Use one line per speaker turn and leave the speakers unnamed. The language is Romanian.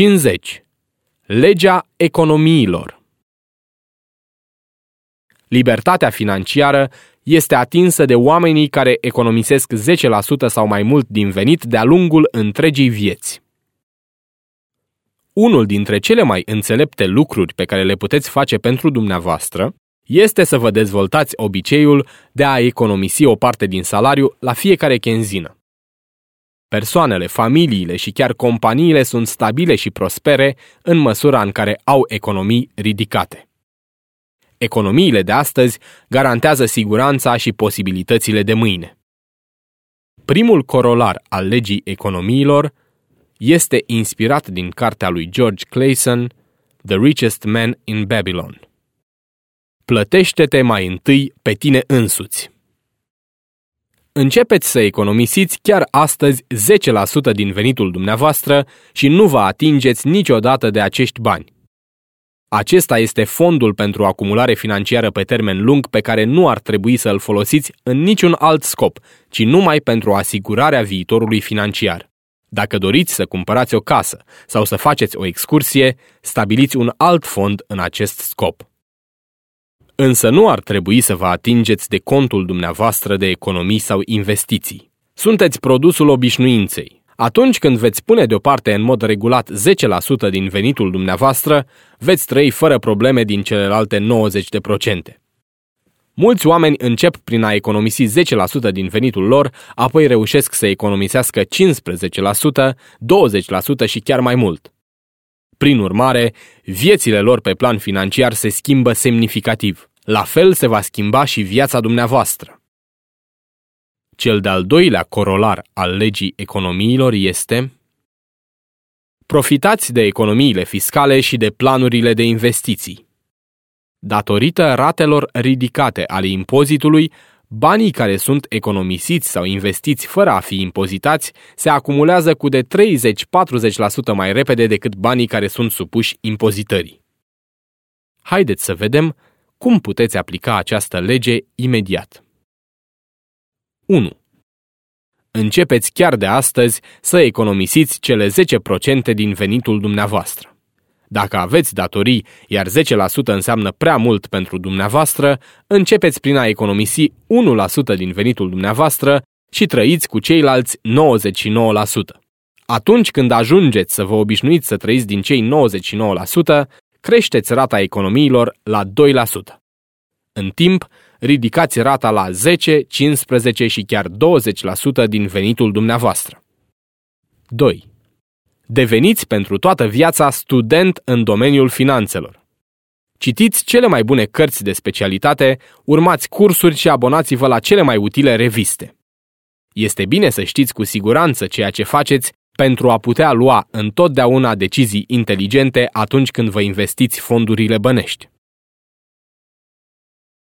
50. Legea economiilor Libertatea financiară este atinsă de oamenii care economisesc 10% sau mai mult din venit de-a lungul întregii vieți. Unul dintre cele mai înțelepte lucruri pe care le puteți face pentru dumneavoastră este să vă dezvoltați obiceiul de a economisi o parte din salariu la fiecare chenzină. Persoanele, familiile și chiar companiile sunt stabile și prospere în măsura în care au economii ridicate. Economiile de astăzi garantează siguranța și posibilitățile de mâine. Primul corolar al legii economiilor este inspirat din cartea lui George Clayson, The Richest Man in Babylon. Plătește-te mai întâi pe tine însuți. Începeți să economisiți chiar astăzi 10% din venitul dumneavoastră și nu vă atingeți niciodată de acești bani. Acesta este fondul pentru acumulare financiară pe termen lung pe care nu ar trebui să îl folosiți în niciun alt scop, ci numai pentru asigurarea viitorului financiar. Dacă doriți să cumpărați o casă sau să faceți o excursie, stabiliți un alt fond în acest scop. Însă nu ar trebui să vă atingeți de contul dumneavoastră de economii sau investiții. Sunteți produsul obișnuinței. Atunci când veți pune deoparte în mod regulat 10% din venitul dumneavoastră, veți trăi fără probleme din celelalte 90%. Mulți oameni încep prin a economisi 10% din venitul lor, apoi reușesc să economisească 15%, 20% și chiar mai mult. Prin urmare, viețile lor pe plan financiar se schimbă semnificativ. La fel se va schimba și viața dumneavoastră. Cel de-al doilea corolar al legii economiilor este Profitați de economiile fiscale și de planurile de investiții. Datorită ratelor ridicate ale impozitului, banii care sunt economisiți sau investiți fără a fi impozitați se acumulează cu de 30-40% mai repede decât banii care sunt supuși impozitării. Haideți să vedem cum puteți aplica această lege imediat. 1. Începeți chiar de astăzi să economisiți cele 10% din venitul dumneavoastră. Dacă aveți datorii, iar 10% înseamnă prea mult pentru dumneavoastră, începeți prin a economisi 1% din venitul dumneavoastră și trăiți cu ceilalți 99%. Atunci când ajungeți să vă obișnuiți să trăiți din cei 99%, creșteți rata economiilor la 2%. În timp, ridicați rata la 10, 15 și chiar 20% din venitul dumneavoastră. 2. Deveniți pentru toată viața student în domeniul finanțelor. Citiți cele mai bune cărți de specialitate, urmați cursuri și abonați-vă la cele mai utile reviste. Este bine să știți cu siguranță ceea ce faceți pentru a putea lua întotdeauna decizii inteligente atunci când vă investiți fondurile bănești.